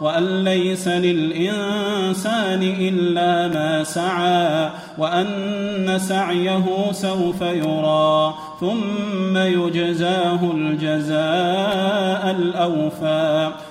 وأن ليس للإنسان إلا ما سعى وأن سعيه سوف يرى ثم يجزاه الجزاء الأوفى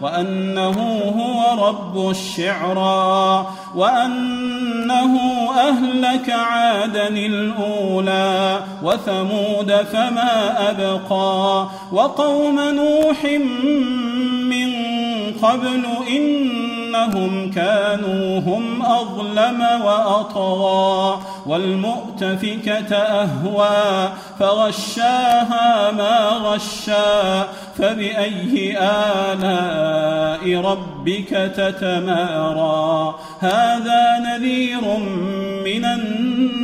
وأنه هو رب الشعرى وأنه أهلك عادا الأولى وثمود فما أبقى وقوم نوح من قبل إنهم كانوا هم أظلم وأطغى والمؤتفكة أهوى فغشاها ما غشى فبأي آلاء ربك تتمارى؟ هذا نذير من الأولى